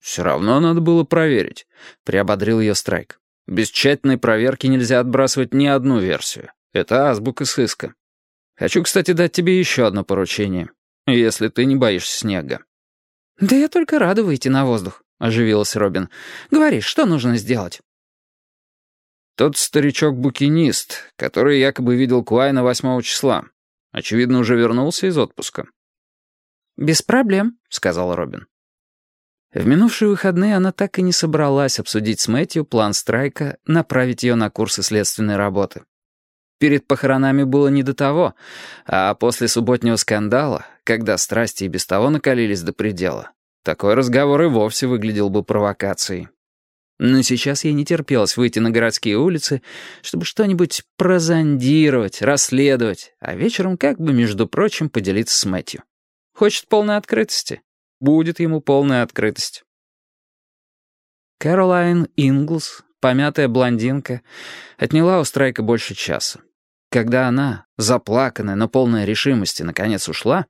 «Все равно надо было проверить», — приободрил ее Страйк. «Без тщательной проверки нельзя отбрасывать ни одну версию. Это азбука сыска. Хочу, кстати, дать тебе еще одно поручение, если ты не боишься снега». «Да я только рада выйти на воздух», — оживилась Робин. «Говори, что нужно сделать?» Тот старичок-букинист, который якобы видел Куайна 8 числа, очевидно, уже вернулся из отпуска. «Без проблем», — сказал Робин. В минувшие выходные она так и не собралась обсудить с Мэтью план Страйка направить ее на курсы следственной работы. Перед похоронами было не до того, а после субботнего скандала, когда страсти и без того накалились до предела, такой разговор и вовсе выглядел бы провокацией. Но сейчас ей не терпелось выйти на городские улицы, чтобы что-нибудь прозондировать, расследовать, а вечером как бы, между прочим, поделиться с Мэтью. Хочет полной открытости? Будет ему полная открытость. Кэролайн Инглс, помятая блондинка, отняла у Страйка больше часа. Когда она, заплаканная, но полная решимости, наконец ушла,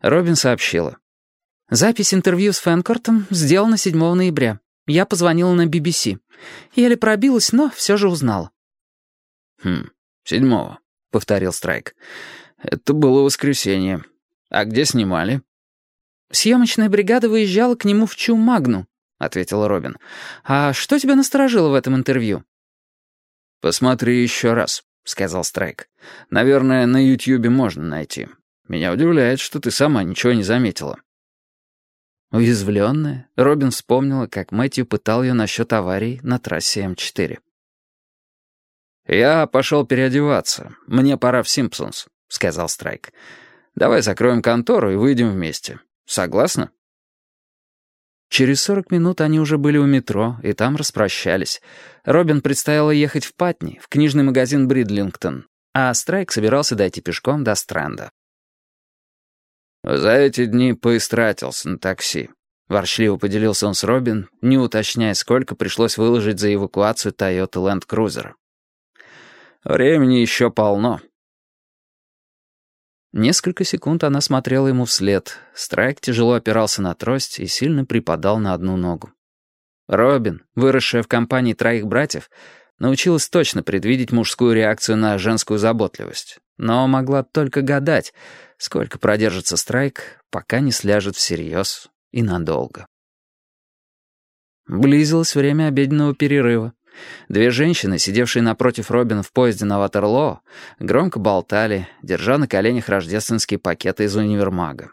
Робин сообщила. «Запись интервью с Фэнкортом сделана 7 ноября. Я позвонила на BBC. Еле пробилась, но все же узнала». «Хм, седьмого», — повторил Страйк. «Это было воскресенье. А где снимали?» «Съемочная бригада выезжала к нему в Чумагну», — ответил Робин. «А что тебя насторожило в этом интервью?» «Посмотри еще раз», — сказал Страйк. «Наверное, на Ютьюбе можно найти. Меня удивляет, что ты сама ничего не заметила». Уязвленная, Робин вспомнила, как Мэтью пытал ее насчет аварии на трассе М4. «Я пошел переодеваться. Мне пора в Симпсонс», — сказал Страйк. «Давай закроем контору и выйдем вместе». Согласна?» Через сорок минут они уже были у метро, и там распрощались. Робин предстояло ехать в Патни, в книжный магазин Бридлингтон, а Страйк собирался дойти пешком до Стрэнда. «За эти дни поистратился на такси», — ворчливо поделился он с Робин, не уточняя, сколько пришлось выложить за эвакуацию Toyota Land Cruiser. «Времени еще полно». Несколько секунд она смотрела ему вслед. Страйк тяжело опирался на трость и сильно припадал на одну ногу. Робин, выросшая в компании троих братьев, научилась точно предвидеть мужскую реакцию на женскую заботливость, но могла только гадать, сколько продержится Страйк, пока не сляжет всерьез и надолго. Близилось время обеденного перерыва. Две женщины, сидевшие напротив Робина в поезде на Ватерлоо, громко болтали, держа на коленях рождественские пакеты из универмага.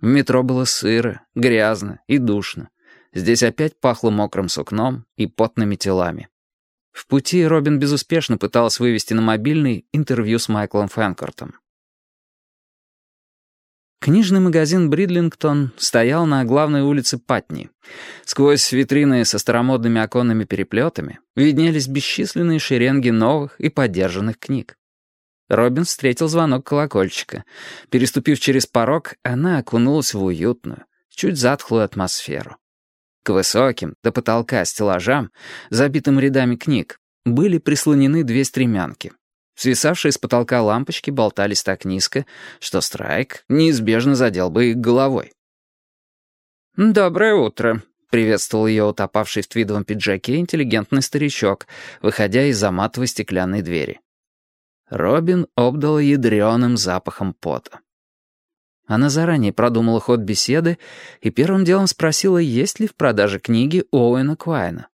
В метро было сыро, грязно и душно. Здесь опять пахло мокрым сукном и потными телами. В пути Робин безуспешно пытался вывести на мобильный интервью с Майклом Фэнкортом. Книжный магазин «Бридлингтон» стоял на главной улице Патни. Сквозь витрины со старомодными оконными переплетами виднелись бесчисленные шеренги новых и подержанных книг. Робин встретил звонок колокольчика. Переступив через порог, она окунулась в уютную, чуть затхлую атмосферу. К высоким, до потолка стеллажам, забитым рядами книг, были прислонены две стремянки — Свисавшие с потолка лампочки болтались так низко, что Страйк неизбежно задел бы их головой. «Доброе утро», — приветствовал ее утопавший в твидовом пиджаке интеллигентный старичок, выходя из-за матовой стеклянной двери. Робин обдала ядреным запахом пота. Она заранее продумала ход беседы и первым делом спросила, есть ли в продаже книги Оуэна Куайна.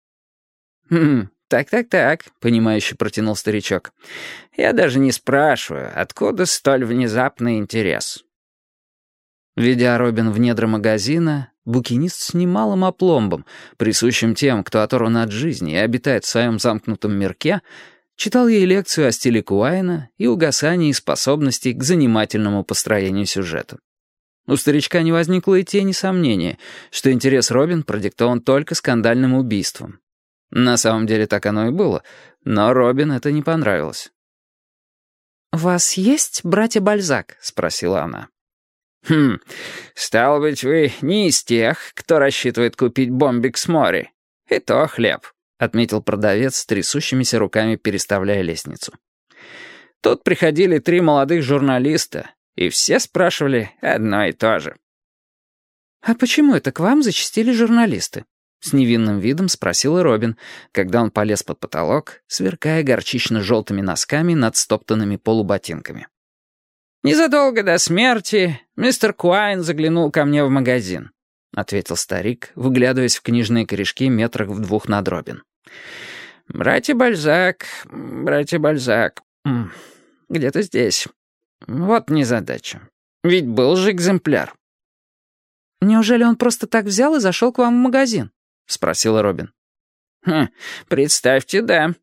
«Хм, «Так-так-так», — понимающе протянул старичок. «Я даже не спрашиваю, откуда столь внезапный интерес?» Ведя Робин в недра магазина, букинист с немалым опломбом, присущим тем, кто оторван от жизни и обитает в своем замкнутом мирке, читал ей лекцию о стиле Куайна и угасании способностей к занимательному построению сюжета. У старичка не возникло и тени сомнения, что интерес Робин продиктован только скандальным убийством, на самом деле так оно и было, но Робин это не понравилось. «У вас есть братья Бальзак?» — спросила она. «Хм, стало быть, вы не из тех, кто рассчитывает купить бомбик с моря. И то хлеб», — отметил продавец с трясущимися руками, переставляя лестницу. «Тут приходили три молодых журналиста, и все спрашивали одно и то же». «А почему это к вам зачастили журналисты?» С невинным видом спросила Робин, когда он полез под потолок, сверкая горчично-желтыми носками над стоптанными полуботинками. «Незадолго до смерти мистер Куайн заглянул ко мне в магазин», — ответил старик, выглядываясь в книжные корешки метрах в двух над Робин. «Братья Бальзак, братья Бальзак, где-то здесь. Вот незадача. Ведь был же экземпляр». «Неужели он просто так взял и зашел к вам в магазин?» — спросила Робин. «Хм, представьте, да.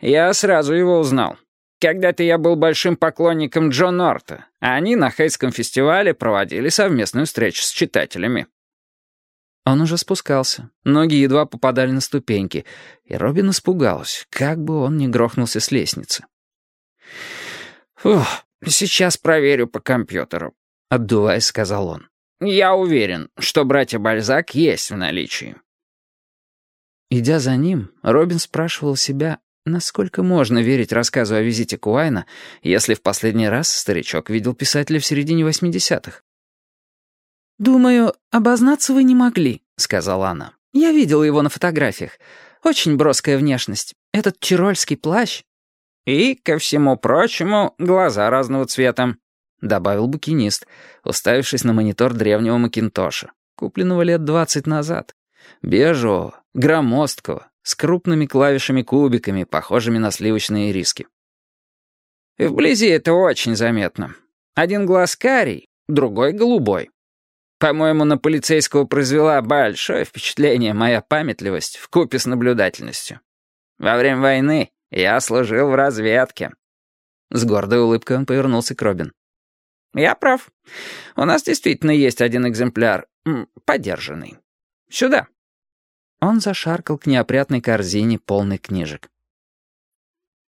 Я сразу его узнал. Когда-то я был большим поклонником Джо Норта, а они на Хейтском фестивале проводили совместную встречу с читателями». Он уже спускался. Ноги едва попадали на ступеньки, и Робин испугалась, как бы он не грохнулся с лестницы. «Фух, сейчас проверю по компьютеру», — отдуваясь, сказал он. «Я уверен, что братья Бальзак есть в наличии». Идя за ним, Робин спрашивал себя, насколько можно верить рассказу о визите Куайна, если в последний раз старичок видел писателя в середине 80-х. «Думаю, обознаться вы не могли», — сказала она. «Я видела его на фотографиях. Очень броская внешность. Этот тирольский плащ». «И, ко всему прочему, глаза разного цвета», — добавил букинист, уставившись на монитор древнего Макинтоша, купленного лет двадцать назад. Бежевого, громоздкого, с крупными клавишами-кубиками, похожими на сливочные риски. И вблизи это очень заметно. Один глаз карий, другой голубой. По-моему, на полицейского произвела большое впечатление моя памятливость в купе с наблюдательностью. Во время войны я служил в разведке. С гордой улыбкой он повернулся к Робин. «Я прав. У нас действительно есть один экземпляр, подержанный. Сюда». Он зашаркал к неопрятной корзине, полной книжек.